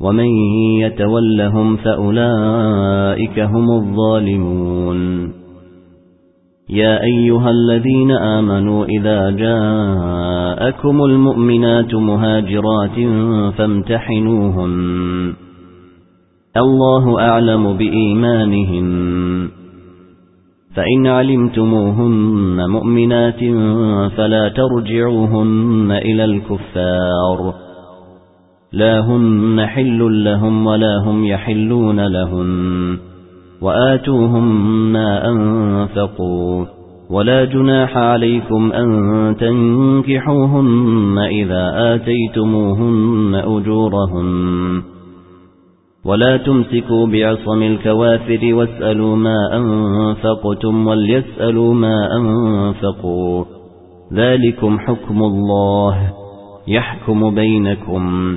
ومن يتولهم فأولئك هم الظالمون. يا أيها الذين آمنوا إذا جاءكم المؤمنات مهاجرات فامتحنوهن. الله أعلم بإيمانهن. فإن علمتموهن مؤمنات فلا ترجعوهن إلى الكفار. لا هن حل لهم ولا هم يحلون لهم وآتوهم ما أنفقوا ولا جناح عليكم أن تنكحوهن إذا آتيتموهن أجورهن ولا تمسكوا بعصم الكوافر واسألوا ما أنفقتم وليسألوا ما أنفقوا ذلكم حكم الله يحكم بينكم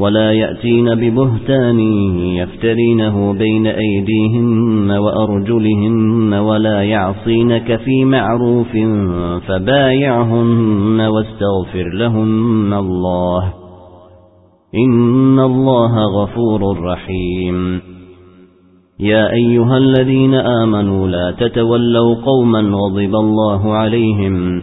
ولا يأتين ببهتان يفترينه بين أيديهن وأرجلهن ولا يعصينك في معروف فبايعهن واستغفر لهن الله. إن الله غفور رحيم. يا أيها الذين آمنوا لا تتولوا قوما غضب الله عليهم.